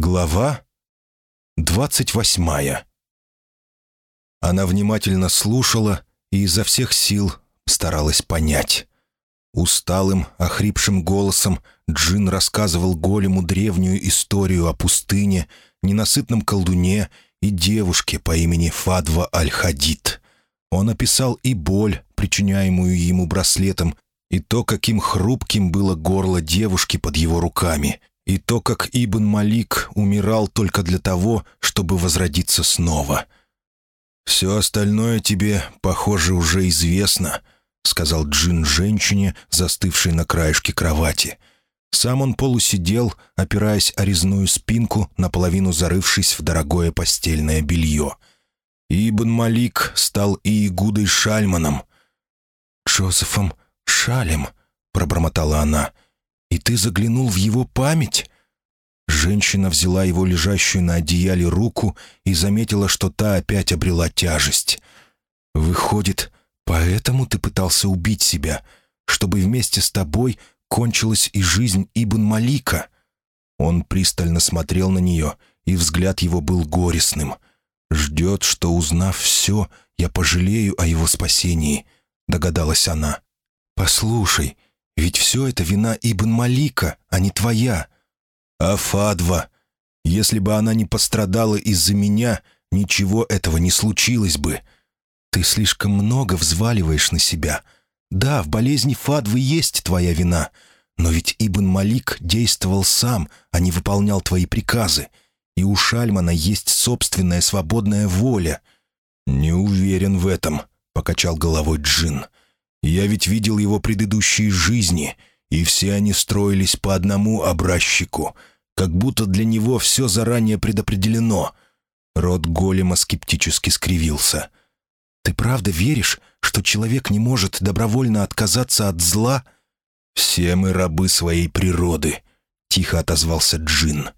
Глава двадцать восьмая. Она внимательно слушала и изо всех сил старалась понять. Усталым, охрипшим голосом Джин рассказывал голему древнюю историю о пустыне, ненасытном колдуне и девушке по имени Фадва Аль-Хадид. Он описал и боль, причиняемую ему браслетом, и то, каким хрупким было горло девушки под его руками, и то, как Ибн Малик умирал только для того, чтобы возродиться снова. «Все остальное тебе, похоже, уже известно», — сказал Джин женщине, застывшей на краешке кровати. Сам он полусидел, опираясь о резную спинку, наполовину зарывшись в дорогое постельное белье. Ибн Малик стал Иегудой Шальманом. «Джозефом Шалем», — пробормотала она, — «И ты заглянул в его память?» Женщина взяла его лежащую на одеяле руку и заметила, что та опять обрела тяжесть. «Выходит, поэтому ты пытался убить себя, чтобы вместе с тобой кончилась и жизнь Ибн Малика?» Он пристально смотрел на нее, и взгляд его был горестным. «Ждет, что, узнав все, я пожалею о его спасении», — догадалась она. «Послушай, ведь все это вина Ибн Малика, а не твоя. А Фадва, если бы она не пострадала из-за меня, ничего этого не случилось бы. Ты слишком много взваливаешь на себя. Да, в болезни Фадвы есть твоя вина, но ведь Ибн Малик действовал сам, а не выполнял твои приказы. И у Шальмана есть собственная свободная воля. «Не уверен в этом», — покачал головой Джин. — я ведь видел его предыдущие жизни, и все они строились по одному образчику, как будто для него все заранее предопределено. Рот голема скептически скривился. «Ты правда веришь, что человек не может добровольно отказаться от зла?» «Все мы рабы своей природы», — тихо отозвался Джин.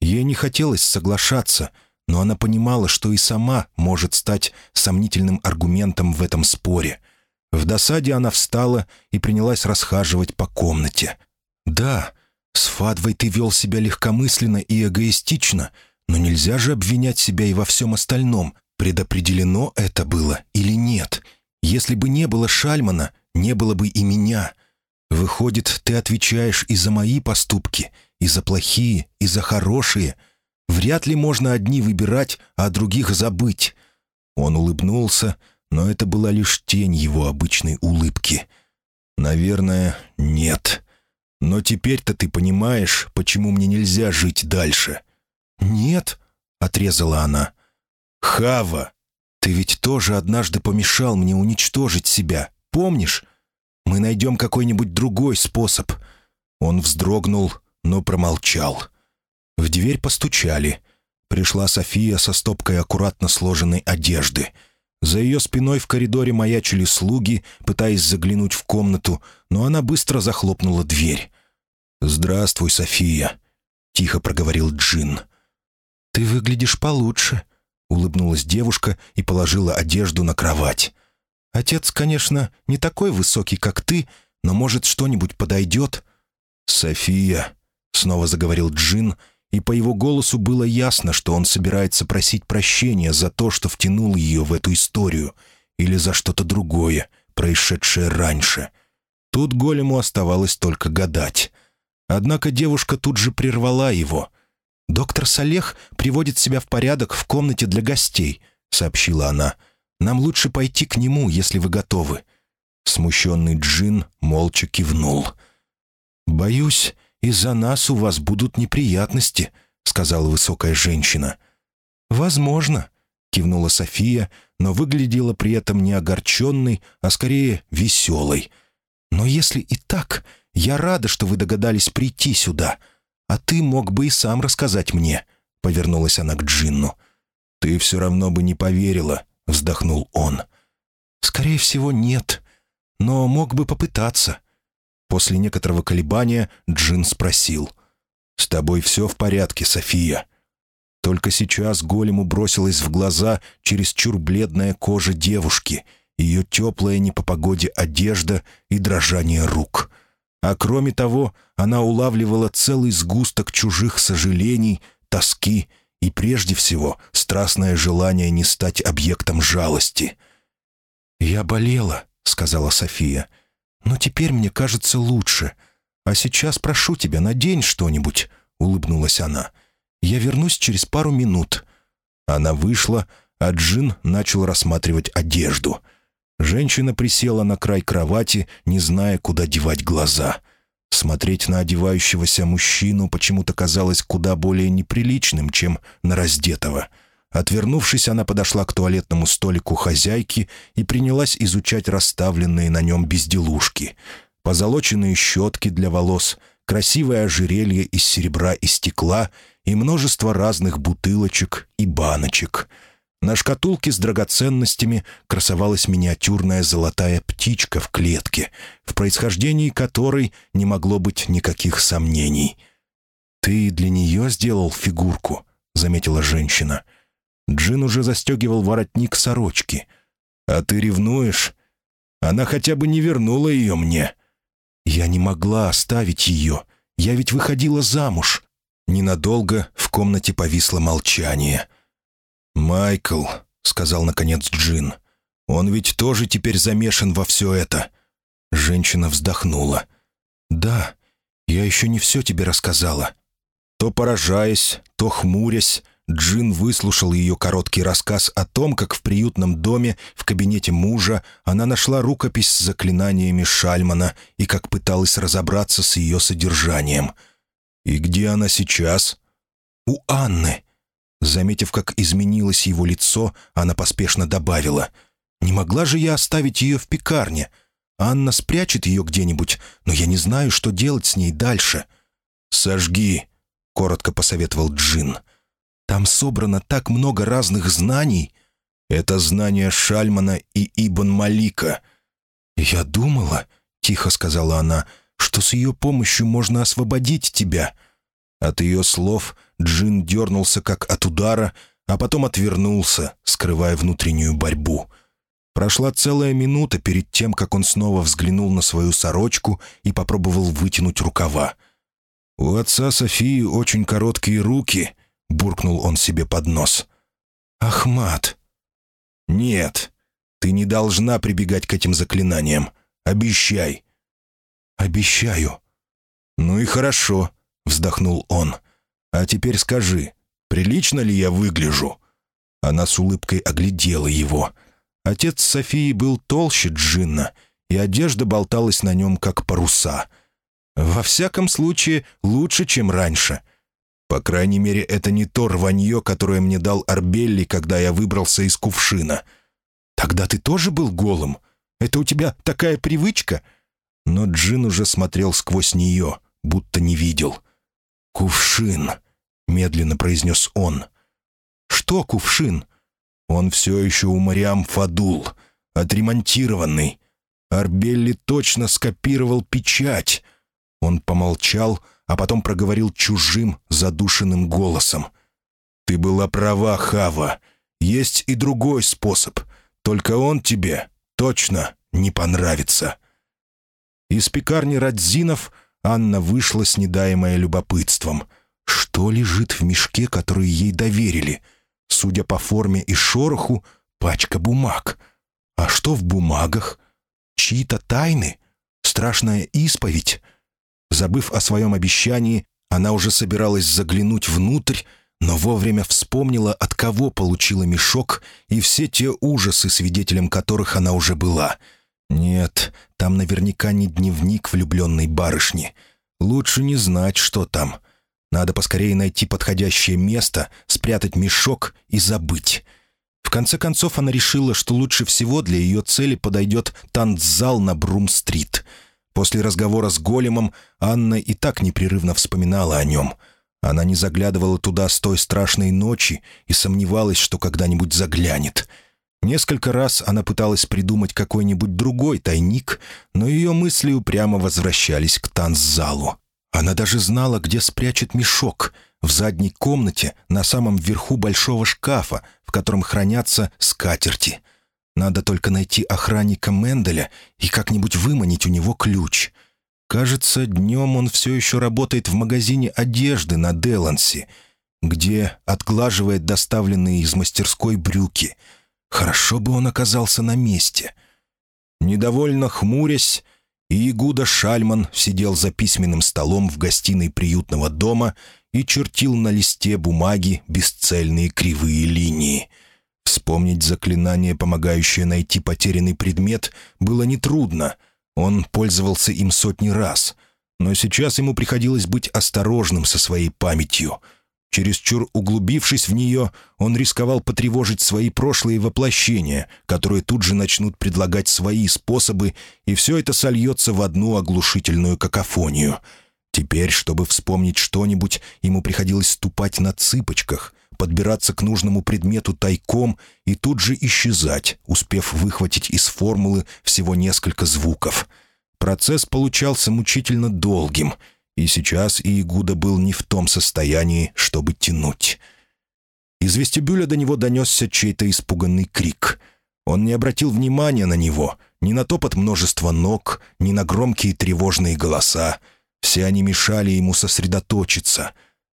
Ей не хотелось соглашаться, но она понимала, что и сама может стать сомнительным аргументом в этом споре — в досаде она встала и принялась расхаживать по комнате. «Да, с Фадвой ты вел себя легкомысленно и эгоистично, но нельзя же обвинять себя и во всем остальном. Предопределено это было или нет? Если бы не было Шальмана, не было бы и меня. Выходит, ты отвечаешь и за мои поступки, и за плохие, и за хорошие. Вряд ли можно одни выбирать, а других забыть». Он улыбнулся, — но это была лишь тень его обычной улыбки. «Наверное, нет. Но теперь-то ты понимаешь, почему мне нельзя жить дальше». «Нет», — отрезала она. «Хава, ты ведь тоже однажды помешал мне уничтожить себя, помнишь? Мы найдем какой-нибудь другой способ». Он вздрогнул, но промолчал. В дверь постучали. Пришла София со стопкой аккуратно сложенной одежды — за ее спиной в коридоре маячили слуги, пытаясь заглянуть в комнату, но она быстро захлопнула дверь. «Здравствуй, София», — тихо проговорил Джин. «Ты выглядишь получше», — улыбнулась девушка и положила одежду на кровать. «Отец, конечно, не такой высокий, как ты, но, может, что-нибудь подойдет?» «София», — снова заговорил Джин, — и по его голосу было ясно, что он собирается просить прощения за то, что втянул ее в эту историю, или за что-то другое, происшедшее раньше. Тут голему оставалось только гадать. Однако девушка тут же прервала его. «Доктор Салех приводит себя в порядок в комнате для гостей», — сообщила она. «Нам лучше пойти к нему, если вы готовы». Смущенный Джин молча кивнул. «Боюсь, «Из-за нас у вас будут неприятности», — сказала высокая женщина. «Возможно», — кивнула София, но выглядела при этом не огорченной, а скорее веселой. «Но если и так, я рада, что вы догадались прийти сюда. А ты мог бы и сам рассказать мне», — повернулась она к Джинну. «Ты все равно бы не поверила», — вздохнул он. «Скорее всего, нет. Но мог бы попытаться. После некоторого колебания Джин спросил. «С тобой все в порядке, София?» Только сейчас голему бросилась в глаза чересчур бледная кожа девушки, ее теплая не по погоде одежда и дрожание рук. А кроме того, она улавливала целый сгусток чужих сожалений, тоски и, прежде всего, страстное желание не стать объектом жалости. «Я болела», — сказала София, — «но теперь мне кажется лучше. А сейчас прошу тебя, надень что-нибудь», — улыбнулась она. «Я вернусь через пару минут». Она вышла, а Джин начал рассматривать одежду. Женщина присела на край кровати, не зная, куда девать глаза. Смотреть на одевающегося мужчину почему-то казалось куда более неприличным, чем на раздетого. Отвернувшись, она подошла к туалетному столику хозяйки и принялась изучать расставленные на нем безделушки. Позолоченные щетки для волос, красивое ожерелье из серебра и стекла и множество разных бутылочек и баночек — на шкатулке с драгоценностями красовалась миниатюрная золотая птичка в клетке, в происхождении которой не могло быть никаких сомнений. «Ты для нее сделал фигурку», — заметила женщина. Джин уже застегивал воротник сорочки. «А ты ревнуешь? Она хотя бы не вернула ее мне». «Я не могла оставить ее. Я ведь выходила замуж». Ненадолго в комнате повисло молчание — «Майкл», — сказал наконец Джин, — «он ведь тоже теперь замешан во все это». Женщина вздохнула. «Да, я еще не все тебе рассказала». То поражаясь, то хмурясь, Джин выслушал ее короткий рассказ о том, как в приютном доме в кабинете мужа она нашла рукопись с заклинаниями Шальмана и как пыталась разобраться с ее содержанием. «И где она сейчас?» «У Анны. Заметив, как изменилось его лицо, она поспешно добавила. «Не могла же я оставить ее в пекарне? Анна спрячет ее где-нибудь, но я не знаю, что делать с ней дальше». «Сожги», — коротко посоветовал Джин. «Там собрано так много разных знаний». «Это знания Шальмана и Ибн Малика». «Я думала», — тихо сказала она, — «что с ее помощью можно освободить тебя». От ее слов Джин дернулся как от удара, а потом отвернулся, скрывая внутреннюю борьбу. Прошла целая минута перед тем, как он снова взглянул на свою сорочку и попробовал вытянуть рукава. «У отца Софии очень короткие руки», — буркнул он себе под нос. «Ахмат!» «Нет, ты не должна прибегать к этим заклинаниям. Обещай». «Обещаю». «Ну и хорошо», — вздохнул он. «А теперь скажи, прилично ли я выгляжу?» Она с улыбкой оглядела его. Отец Софии был толще Джинна, и одежда болталась на нем, как паруса. Во всяком случае, лучше, чем раньше. По крайней мере, это не то рванье, которое мне дал Арбелли, когда я выбрался из кувшина. Тогда ты тоже был голым? Это у тебя такая привычка?» Но Джин уже смотрел сквозь нее, будто не видел. «Кувшин», — медленно произнес он. «Что кувшин?» «Он все еще у Мариам Фадул, отремонтированный. Арбелли точно скопировал печать». Он помолчал, а потом проговорил чужим, задушенным голосом. «Ты была права, Хава. Есть и другой способ. Только он тебе точно не понравится». Из пекарни Радзинов Анна вышла, снедаемая любопытством — что лежит в мешке, который ей доверили? Судя по форме и шороху, пачка бумаг. А что в бумагах? Чьи-то тайны? Страшная исповедь? Забыв о своем обещании, она уже собиралась заглянуть внутрь, но вовремя вспомнила, от кого получила мешок и все те ужасы, свидетелем которых она уже была. Нет, там наверняка не дневник влюбленной барышни. Лучше не знать, что там. Надо поскорее найти подходящее место, спрятать мешок и забыть. В конце концов, она решила, что лучше всего для ее цели подойдет танцзал на Брум-стрит. После разговора с Големом Анна и так непрерывно вспоминала о нем. Она не заглядывала туда с той страшной ночи и сомневалась, что когда-нибудь заглянет. Несколько раз она пыталась придумать какой-нибудь другой тайник, но ее мысли упрямо возвращались к танцзалу. Она даже знала, где спрячет мешок, в задней комнате, на самом верху большого шкафа, в котором хранятся скатерти. Надо только найти охранника Менделя и как-нибудь выманить у него ключ. Кажется, днем он все еще работает в магазине одежды на Деланси. где отглаживает доставленные из мастерской брюки. Хорошо бы он оказался на месте. Недовольно хмурясь, Иегуда Шальман сидел за письменным столом в гостиной приютного дома и чертил на листе бумаги бесцельные кривые линии. Вспомнить заклинание, помогающее найти потерянный предмет, было нетрудно. Он пользовался им сотни раз. Но сейчас ему приходилось быть осторожным со своей памятью — Чересчур углубившись в нее, он рисковал потревожить свои прошлые воплощения, которые тут же начнут предлагать свои способы, и все это сольется в одну оглушительную какофонию. Теперь, чтобы вспомнить что-нибудь, ему приходилось ступать на цыпочках, подбираться к нужному предмету тайком и тут же исчезать, успев выхватить из формулы всего несколько звуков. Процесс получался мучительно долгим — и сейчас Иегуда был не в том состоянии, чтобы тянуть. Из вестибюля до него донесся чей-то испуганный крик. Он не обратил внимания на него, ни на топот множества ног, ни на громкие тревожные голоса. Все они мешали ему сосредоточиться.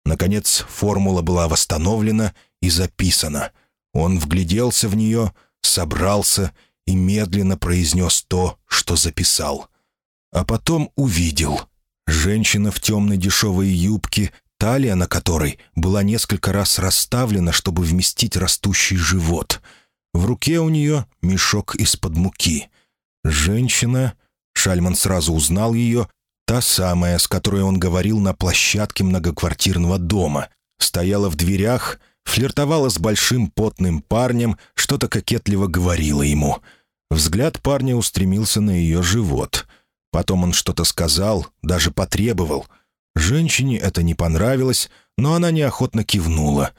Наконец, формула была восстановлена и записана. Он вгляделся в нее, собрался и медленно произнес то, что записал. А потом увидел — Женщина в темной дешевой юбке, талия на которой была несколько раз расставлена, чтобы вместить растущий живот. В руке у нее мешок из-под муки. Женщина, Шальман сразу узнал ее, та самая, с которой он говорил на площадке многоквартирного дома, стояла в дверях, флиртовала с большим потным парнем, что-то кокетливо говорила ему. Взгляд парня устремился на ее живот — Потом он что-то сказал, даже потребовал. Женщине это не понравилось, но она неохотно кивнула.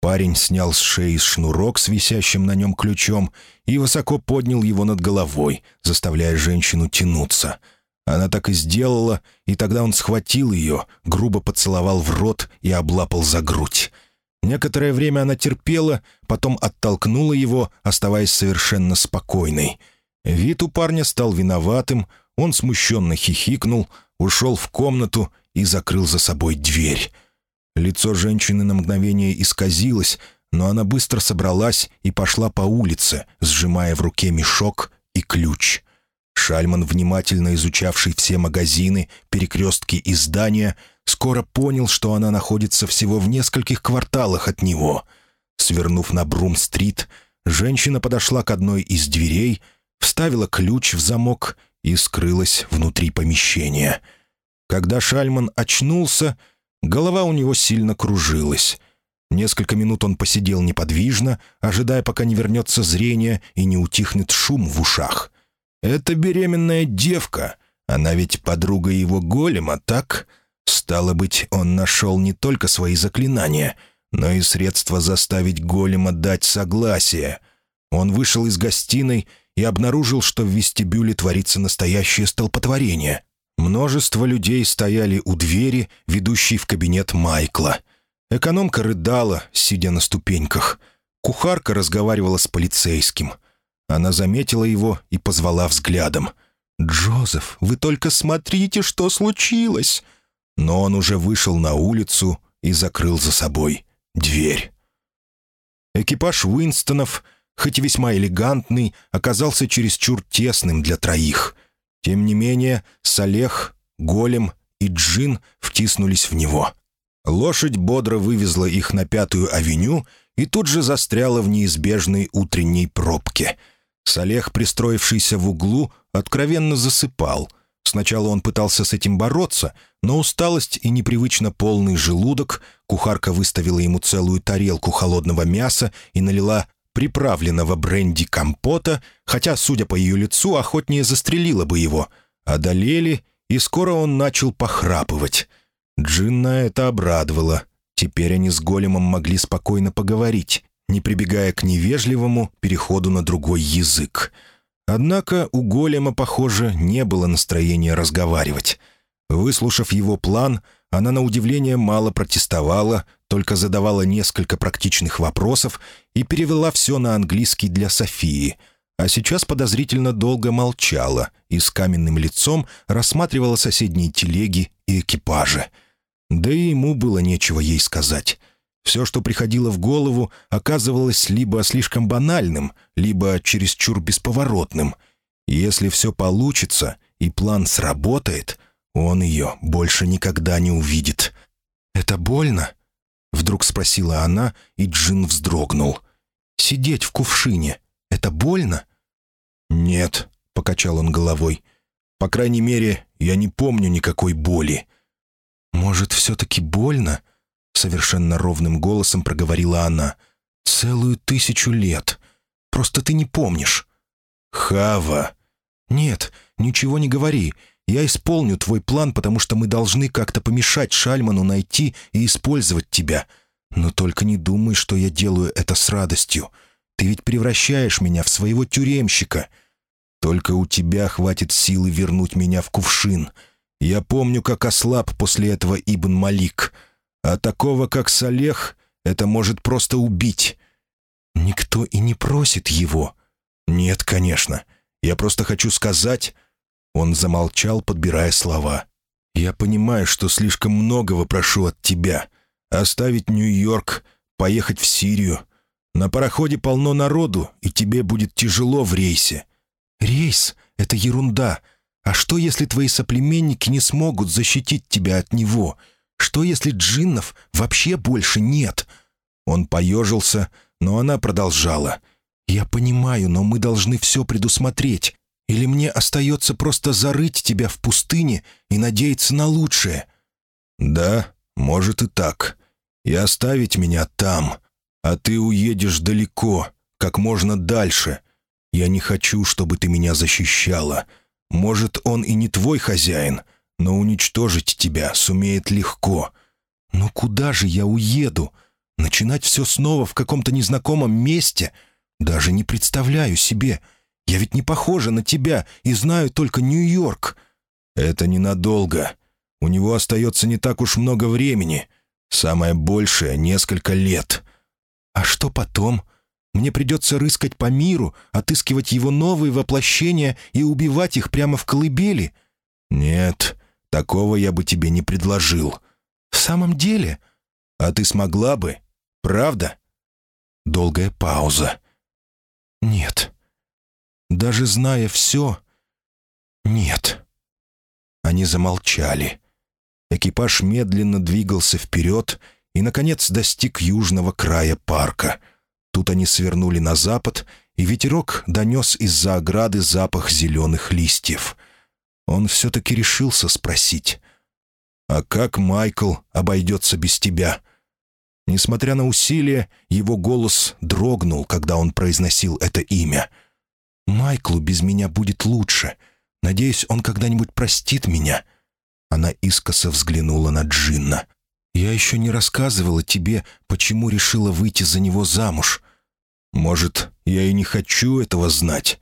Парень снял с шеи шнурок с висящим на нем ключом и высоко поднял его над головой, заставляя женщину тянуться. Она так и сделала, и тогда он схватил ее, грубо поцеловал в рот и облапал за грудь. Некоторое время она терпела, потом оттолкнула его, оставаясь совершенно спокойной. Вид у парня стал виноватым, он смущенно хихикнул, ушел в комнату и закрыл за собой дверь. Лицо женщины на мгновение исказилось, но она быстро собралась и пошла по улице, сжимая в руке мешок и ключ. Шальман, внимательно изучавший все магазины, перекрестки и здания, скоро понял, что она находится всего в нескольких кварталах от него. Свернув на Брум-стрит, женщина подошла к одной из дверей, вставила ключ в замок и скрылась внутри помещения. Когда Шальман очнулся, голова у него сильно кружилась. Несколько минут он посидел неподвижно, ожидая, пока не вернется зрение и не утихнет шум в ушах. «Это беременная девка. Она ведь подруга его голема, так?» Стало быть, он нашел не только свои заклинания, но и средства заставить голема дать согласие. Он вышел из гостиной и обнаружил, что в вестибюле творится настоящее столпотворение. Множество людей стояли у двери, ведущей в кабинет Майкла. Экономка рыдала, сидя на ступеньках. Кухарка разговаривала с полицейским. Она заметила его и позвала взглядом. «Джозеф, вы только смотрите, что случилось!» Но он уже вышел на улицу и закрыл за собой дверь. Экипаж Уинстонов — хоть и весьма элегантный, оказался чересчур тесным для троих. Тем не менее, Салех, Голем и Джин втиснулись в него. Лошадь бодро вывезла их на Пятую авеню и тут же застряла в неизбежной утренней пробке. Салех, пристроившийся в углу, откровенно засыпал. Сначала он пытался с этим бороться, но усталость и непривычно полный желудок, кухарка выставила ему целую тарелку холодного мяса и налила приправленного бренди компота, хотя, судя по ее лицу, охотнее застрелила бы его, одолели, и скоро он начал похрапывать. Джинна это обрадовало. Теперь они с големом могли спокойно поговорить, не прибегая к невежливому переходу на другой язык. Однако у голема, похоже, не было настроения разговаривать. Выслушав его план, она на удивление мало протестовала, только задавала несколько практичных вопросов и перевела все на английский для Софии, а сейчас подозрительно долго молчала и с каменным лицом рассматривала соседние телеги и экипажи. Да и ему было нечего ей сказать. Все, что приходило в голову, оказывалось либо слишком банальным, либо чересчур бесповоротным. если все получится и план сработает, он ее больше никогда не увидит. «Это больно?» — вдруг спросила она, и Джин вздрогнул. «Сидеть в кувшине — это больно?» «Нет», — покачал он головой. «По крайней мере, я не помню никакой боли». «Может, все-таки больно?» Совершенно ровным голосом проговорила она. «Целую тысячу лет. Просто ты не помнишь». «Хава!» «Нет, ничего не говори. Я исполню твой план, потому что мы должны как-то помешать Шальману найти и использовать тебя. Но только не думай, что я делаю это с радостью. Ты ведь превращаешь меня в своего тюремщика. Только у тебя хватит силы вернуть меня в кувшин. Я помню, как ослаб после этого Ибн Малик». А такого, как Салех, это может просто убить. Никто и не просит его. Нет, конечно. Я просто хочу сказать...» Он замолчал, подбирая слова. «Я понимаю, что слишком многого прошу от тебя. Оставить Нью-Йорк, поехать в Сирию. На пароходе полно народу, и тебе будет тяжело в рейсе». «Рейс — это ерунда. А что, если твои соплеменники не смогут защитить тебя от него?» Что, если джиннов вообще больше нет?» Он поежился, но она продолжала. «Я понимаю, но мы должны все предусмотреть. Или мне остается просто зарыть тебя в пустыне и надеяться на лучшее?» «Да, может и так. И оставить меня там. А ты уедешь далеко, как можно дальше. Я не хочу, чтобы ты меня защищала. Может, он и не твой хозяин, но уничтожить тебя сумеет легко. Но куда же я уеду? Начинать все снова в каком-то незнакомом месте? Даже не представляю себе. Я ведь не похожа на тебя и знаю только Нью-Йорк. Это ненадолго. У него остается не так уж много времени. Самое большее — несколько лет. А что потом? Мне придется рыскать по миру, отыскивать его новые воплощения и убивать их прямо в колыбели? Нет, Такого я бы тебе не предложил. В самом деле? А ты смогла бы? Правда? Долгая пауза. Нет. Даже зная все, нет. Они замолчали. Экипаж медленно двигался вперед и, наконец, достиг южного края парка. Тут они свернули на запад, и ветерок донес из-за ограды запах зеленых листьев — он все-таки решился спросить. «А как Майкл обойдется без тебя?» Несмотря на усилия, его голос дрогнул, когда он произносил это имя. «Майклу без меня будет лучше. Надеюсь, он когда-нибудь простит меня». Она искоса взглянула на Джинна. «Я еще не рассказывала тебе, почему решила выйти за него замуж. Может, я и не хочу этого знать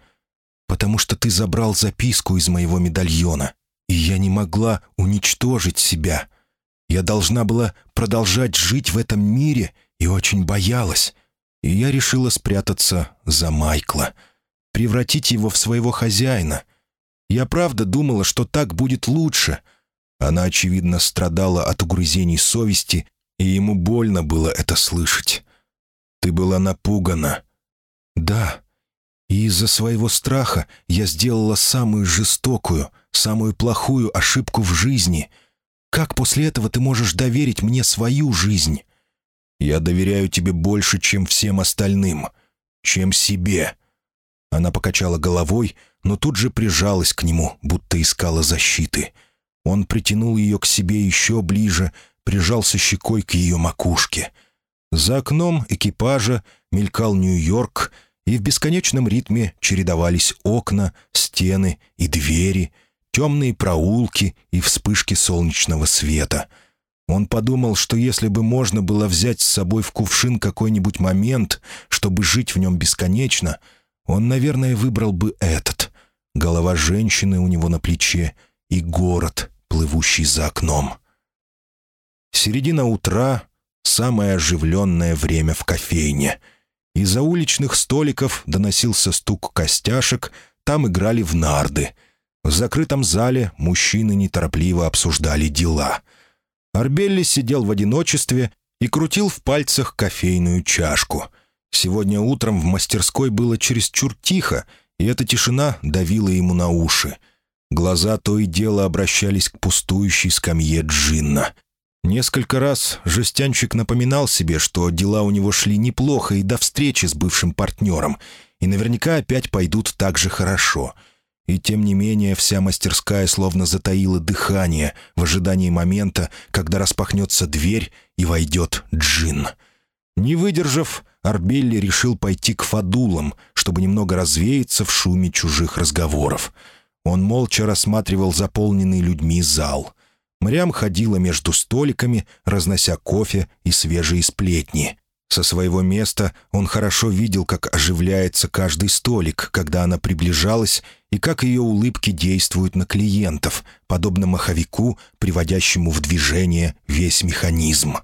потому что ты забрал записку из моего медальона, и я не могла уничтожить себя. Я должна была продолжать жить в этом мире и очень боялась. И я решила спрятаться за Майкла, превратить его в своего хозяина. Я правда думала, что так будет лучше. Она, очевидно, страдала от угрызений совести, и ему больно было это слышать. Ты была напугана. Да, и из-за своего страха я сделала самую жестокую, самую плохую ошибку в жизни. Как после этого ты можешь доверить мне свою жизнь? Я доверяю тебе больше, чем всем остальным, чем себе». Она покачала головой, но тут же прижалась к нему, будто искала защиты. Он притянул ее к себе еще ближе, прижался щекой к ее макушке. За окном экипажа мелькал Нью-Йорк — и в бесконечном ритме чередовались окна, стены и двери, темные проулки и вспышки солнечного света. Он подумал, что если бы можно было взять с собой в кувшин какой-нибудь момент, чтобы жить в нем бесконечно, он, наверное, выбрал бы этот. Голова женщины у него на плече и город, плывущий за окном. Середина утра — самое оживленное время в кофейне — из-за уличных столиков доносился стук костяшек, там играли в нарды. В закрытом зале мужчины неторопливо обсуждали дела. Арбелли сидел в одиночестве и крутил в пальцах кофейную чашку. Сегодня утром в мастерской было чересчур тихо, и эта тишина давила ему на уши. Глаза то и дело обращались к пустующей скамье Джинна. Несколько раз жестянщик напоминал себе, что дела у него шли неплохо и до встречи с бывшим партнером, и наверняка опять пойдут так же хорошо. И тем не менее вся мастерская словно затаила дыхание в ожидании момента, когда распахнется дверь и войдет Джин. Не выдержав, Арбелли решил пойти к Фадулам, чтобы немного развеяться в шуме чужих разговоров. Он молча рассматривал заполненный людьми зал. Мрям ходила между столиками, разнося кофе и свежие сплетни. Со своего места он хорошо видел, как оживляется каждый столик, когда она приближалась, и как ее улыбки действуют на клиентов, подобно маховику, приводящему в движение весь механизм.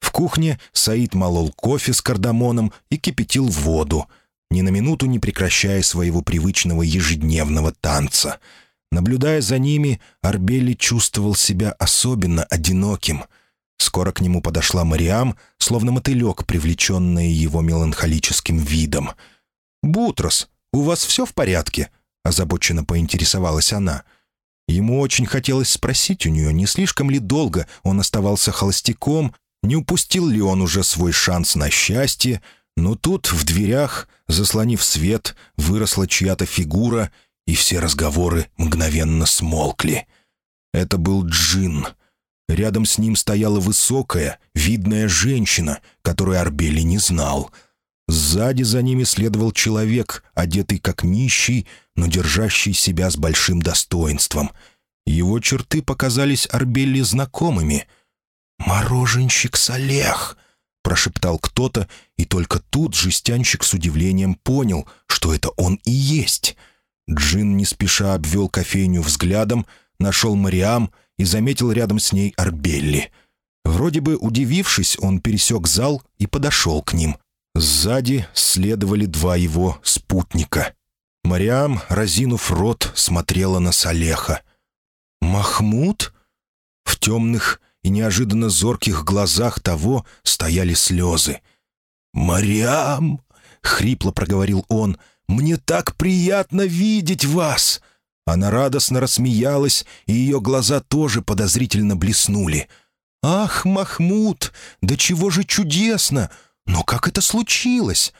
В кухне Саид молол кофе с кардамоном и кипятил воду, ни на минуту не прекращая своего привычного ежедневного танца. Наблюдая за ними, Арбели чувствовал себя особенно одиноким — Скоро к нему подошла Мариам, словно мотылек, привлеченная его меланхолическим видом. «Бутрос, у вас все в порядке?» — озабоченно поинтересовалась она. Ему очень хотелось спросить у нее, не слишком ли долго он оставался холостяком, не упустил ли он уже свой шанс на счастье, но тут в дверях, заслонив свет, выросла чья-то фигура, и все разговоры мгновенно смолкли. Это был Джин — Рядом с ним стояла высокая, видная женщина, которую Арбели не знал. Сзади за ними следовал человек, одетый как нищий, но держащий себя с большим достоинством. Его черты показались Арбелли знакомыми. «Мороженщик Салех!» — прошептал кто-то, и только тут жестянщик с удивлением понял, что это он и есть. Джин не спеша обвел кофейню взглядом, нашел Мариам — и заметил рядом с ней Арбелли. Вроде бы удивившись, он пересек зал и подошел к ним. Сзади следовали два его спутника. Мариам, разинув рот, смотрела на Салеха. «Махмуд?» В темных и неожиданно зорких глазах того стояли слезы. «Мариам!» — хрипло проговорил он. «Мне так приятно видеть вас!» Она радостно рассмеялась, и ее глаза тоже подозрительно блеснули. «Ах, Махмуд, да чего же чудесно! Но как это случилось?»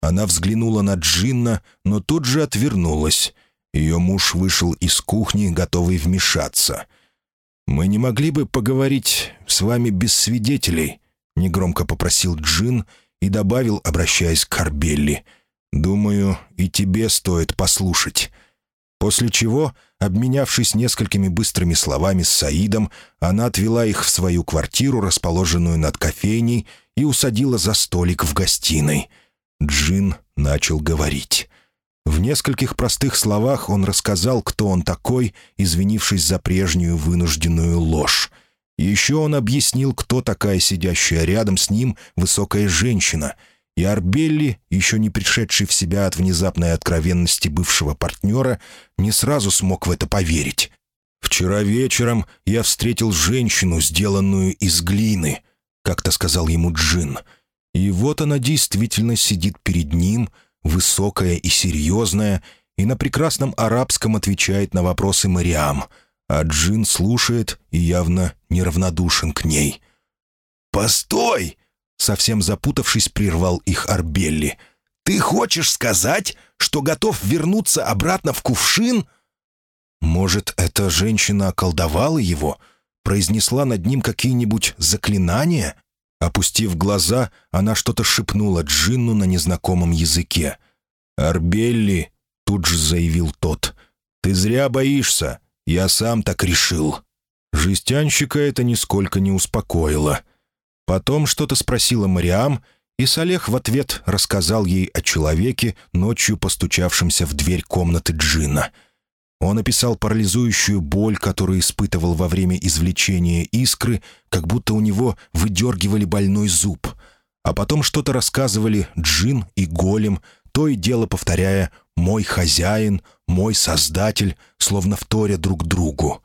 Она взглянула на Джинна, но тут же отвернулась. Ее муж вышел из кухни, готовый вмешаться. «Мы не могли бы поговорить с вами без свидетелей?» — негромко попросил Джин и добавил, обращаясь к Арбелли. «Думаю, и тебе стоит послушать». После чего, обменявшись несколькими быстрыми словами с Саидом, она отвела их в свою квартиру, расположенную над кофейней, и усадила за столик в гостиной. Джин начал говорить. В нескольких простых словах он рассказал, кто он такой, извинившись за прежнюю вынужденную ложь. Еще он объяснил, кто такая сидящая рядом с ним высокая женщина — и Арбелли, еще не пришедший в себя от внезапной откровенности бывшего партнера, не сразу смог в это поверить. «Вчера вечером я встретил женщину, сделанную из глины», — как-то сказал ему Джин. И вот она действительно сидит перед ним, высокая и серьезная, и на прекрасном арабском отвечает на вопросы Мариам, а Джин слушает и явно неравнодушен к ней. «Постой!» Совсем запутавшись, прервал их Арбелли. «Ты хочешь сказать, что готов вернуться обратно в кувшин?» «Может, эта женщина околдовала его?» произнесла над ним какие-нибудь заклинания? Опустив глаза, она что-то шепнула Джинну на незнакомом языке. «Арбелли», — тут же заявил тот, — «ты зря боишься, я сам так решил». Жестянщика это нисколько не успокоило. Потом что-то спросила Мариам, и Салех в ответ рассказал ей о человеке, ночью постучавшемся в дверь комнаты Джина. Он описал парализующую боль, которую испытывал во время извлечения искры, как будто у него выдергивали больной зуб. А потом что-то рассказывали Джин и Голем, то и дело повторяя «мой хозяин», «мой создатель», словно вторя друг другу.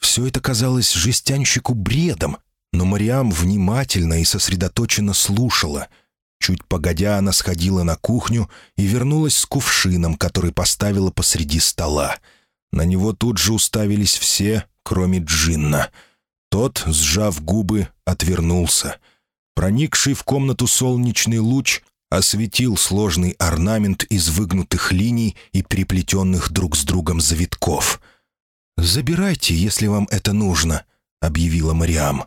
Все это казалось жестянщику бредом, но Мариам внимательно и сосредоточенно слушала. Чуть погодя, она сходила на кухню и вернулась с кувшином, который поставила посреди стола. На него тут же уставились все, кроме Джинна. Тот, сжав губы, отвернулся. Проникший в комнату солнечный луч осветил сложный орнамент из выгнутых линий и переплетенных друг с другом завитков. «Забирайте, если вам это нужно», — объявила Мариам.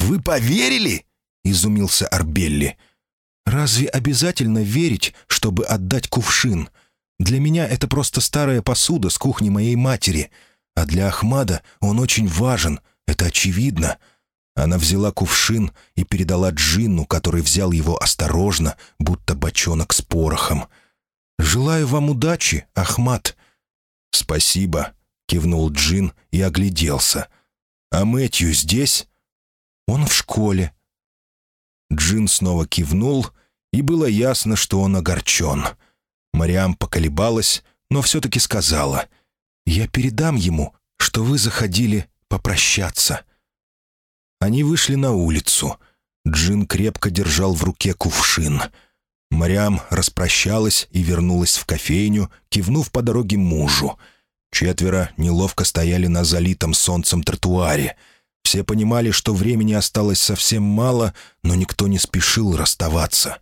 «Вы поверили?» — изумился Арбелли. «Разве обязательно верить, чтобы отдать кувшин? Для меня это просто старая посуда с кухни моей матери, а для Ахмада он очень важен, это очевидно». Она взяла кувшин и передала Джинну, который взял его осторожно, будто бочонок с порохом. «Желаю вам удачи, Ахмат». «Спасибо», — кивнул Джин и огляделся. «А Мэтью здесь?» «Он в школе». Джин снова кивнул, и было ясно, что он огорчен. Мариам поколебалась, но все-таки сказала. «Я передам ему, что вы заходили попрощаться». Они вышли на улицу. Джин крепко держал в руке кувшин. Мариам распрощалась и вернулась в кофейню, кивнув по дороге мужу. Четверо неловко стояли на залитом солнцем тротуаре. Все понимали, что времени осталось совсем мало, но никто не спешил расставаться.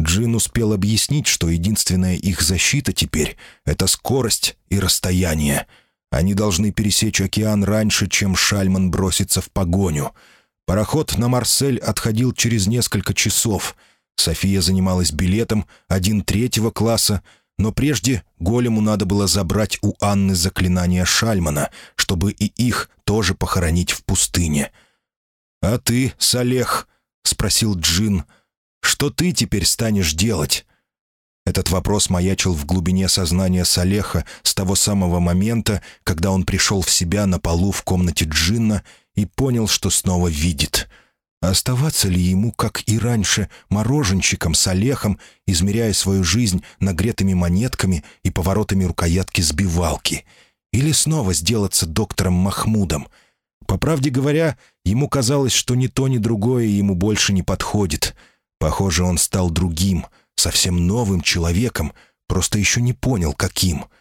Джин успел объяснить, что единственная их защита теперь — это скорость и расстояние. Они должны пересечь океан раньше, чем Шальман бросится в погоню — Пароход на Марсель отходил через несколько часов. София занималась билетом, один третьего класса, но прежде голему надо было забрать у Анны заклинания Шальмана, чтобы и их тоже похоронить в пустыне. «А ты, Салех?» — спросил Джин. «Что ты теперь станешь делать?» Этот вопрос маячил в глубине сознания Салеха с того самого момента, когда он пришел в себя на полу в комнате Джинна и понял, что снова видит. Оставаться ли ему, как и раньше, мороженщиком с Олехом, измеряя свою жизнь нагретыми монетками и поворотами рукоятки сбивалки? Или снова сделаться доктором Махмудом? По правде говоря, ему казалось, что ни то, ни другое ему больше не подходит. Похоже, он стал другим, совсем новым человеком, просто еще не понял, каким —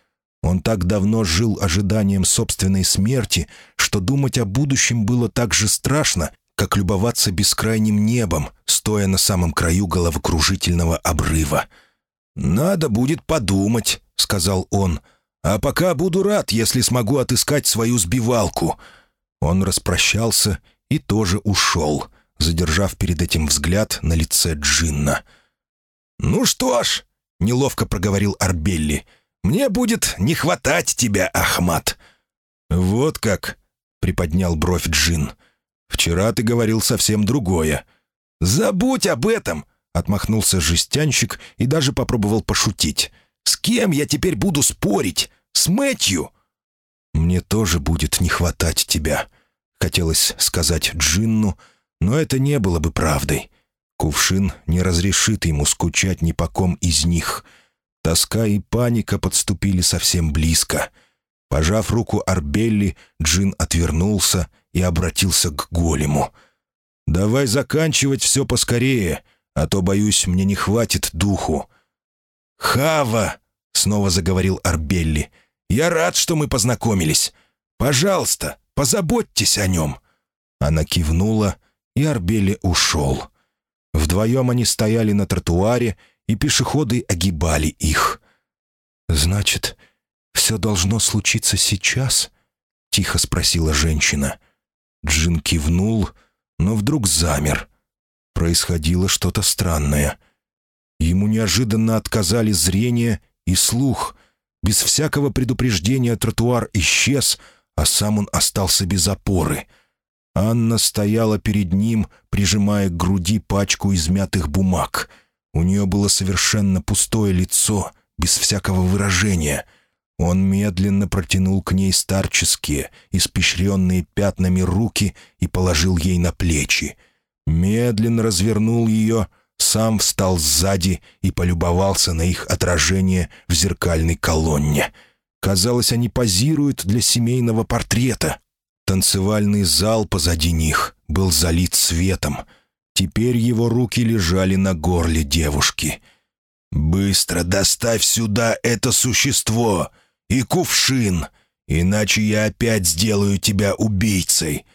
он так давно жил ожиданием собственной смерти, что думать о будущем было так же страшно, как любоваться бескрайним небом, стоя на самом краю головокружительного обрыва. «Надо будет подумать», — сказал он. «А пока буду рад, если смогу отыскать свою сбивалку». Он распрощался и тоже ушел, задержав перед этим взгляд на лице Джинна. «Ну что ж», — неловко проговорил Арбелли, — мне будет не хватать тебя, Ахмат». «Вот как», — приподнял бровь Джин. «Вчера ты говорил совсем другое». «Забудь об этом», — отмахнулся жестянщик и даже попробовал пошутить. «С кем я теперь буду спорить? С Мэтью?» «Мне тоже будет не хватать тебя», — хотелось сказать Джинну, но это не было бы правдой. Кувшин не разрешит ему скучать ни по ком из них — Тоска и паника подступили совсем близко. Пожав руку Арбелли, Джин отвернулся и обратился к голему. «Давай заканчивать все поскорее, а то, боюсь, мне не хватит духу». «Хава!» — снова заговорил Арбелли. «Я рад, что мы познакомились. Пожалуйста, позаботьтесь о нем». Она кивнула, и Арбелли ушел. Вдвоем они стояли на тротуаре, и пешеходы огибали их. «Значит, все должно случиться сейчас?» — тихо спросила женщина. Джин кивнул, но вдруг замер. Происходило что-то странное. Ему неожиданно отказали зрение и слух. Без всякого предупреждения тротуар исчез, а сам он остался без опоры. Анна стояла перед ним, прижимая к груди пачку измятых бумаг — у нее было совершенно пустое лицо, без всякого выражения. Он медленно протянул к ней старческие, испещренные пятнами руки и положил ей на плечи. Медленно развернул ее, сам встал сзади и полюбовался на их отражение в зеркальной колонне. Казалось, они позируют для семейного портрета. Танцевальный зал позади них был залит светом. Теперь его руки лежали на горле девушки. «Быстро доставь сюда это существо и кувшин, иначе я опять сделаю тебя убийцей».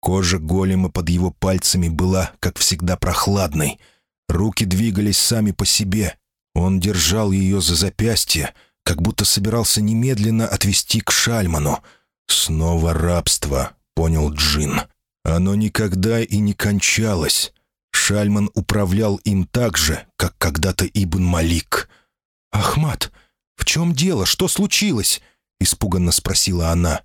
Кожа голема под его пальцами была, как всегда, прохладной. Руки двигались сами по себе. Он держал ее за запястье, как будто собирался немедленно отвести к Шальману. «Снова рабство», — понял Джин. «Оно никогда и не кончалось. Шальман управлял им так же, как когда-то Ибн Малик». «Ахмат, в чем дело? Что случилось?» — испуганно спросила она.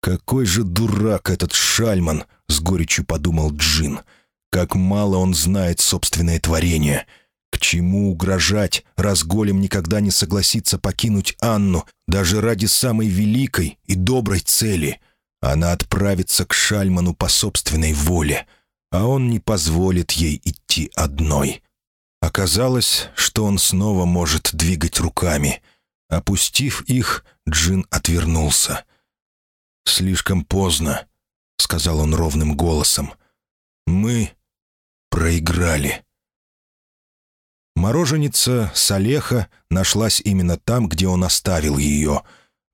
«Какой же дурак этот Шальман!» — с горечью подумал Джин. «Как мало он знает собственное творение. К чему угрожать, раз голем никогда не согласится покинуть Анну, даже ради самой великой и доброй цели? Она отправится к Шальману по собственной воле, а он не позволит ей идти одной». Оказалось, что он снова может двигать руками. Опустив их, Джин отвернулся. «Слишком поздно», — сказал он ровным голосом. «Мы проиграли». Мороженица Салеха нашлась именно там, где он оставил ее,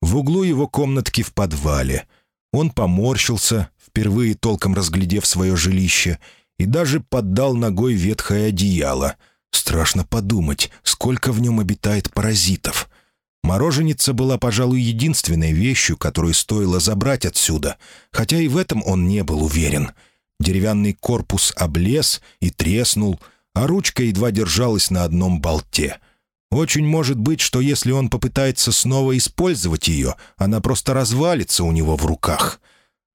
в углу его комнатки в подвале. Он поморщился, впервые толком разглядев свое жилище, и даже поддал ногой ветхое одеяло. Страшно подумать, сколько в нем обитает паразитов. Мороженица была, пожалуй, единственной вещью, которую стоило забрать отсюда, хотя и в этом он не был уверен. Деревянный корпус облез и треснул, а ручка едва держалась на одном болте. Очень может быть, что если он попытается снова использовать ее, она просто развалится у него в руках.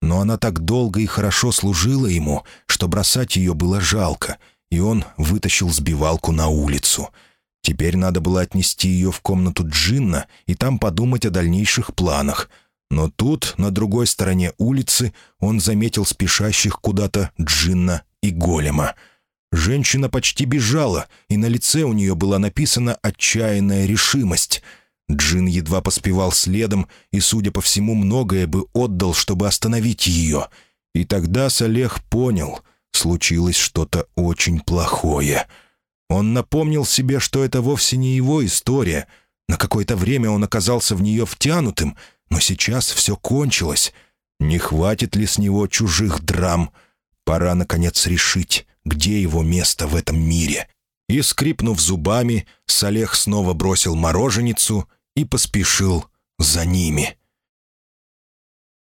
Но она так долго и хорошо служила ему, что бросать ее было жалко, и он вытащил сбивалку на улицу — Теперь надо было отнести ее в комнату Джинна и там подумать о дальнейших планах. Но тут, на другой стороне улицы, он заметил спешащих куда-то Джинна и Голема. Женщина почти бежала, и на лице у нее была написана отчаянная решимость. Джин едва поспевал следом и, судя по всему, многое бы отдал, чтобы остановить ее. И тогда Салех понял, случилось что-то очень плохое — он напомнил себе, что это вовсе не его история. На какое-то время он оказался в нее втянутым, но сейчас все кончилось. Не хватит ли с него чужих драм? Пора, наконец, решить, где его место в этом мире. И, скрипнув зубами, Салех снова бросил мороженицу и поспешил за ними.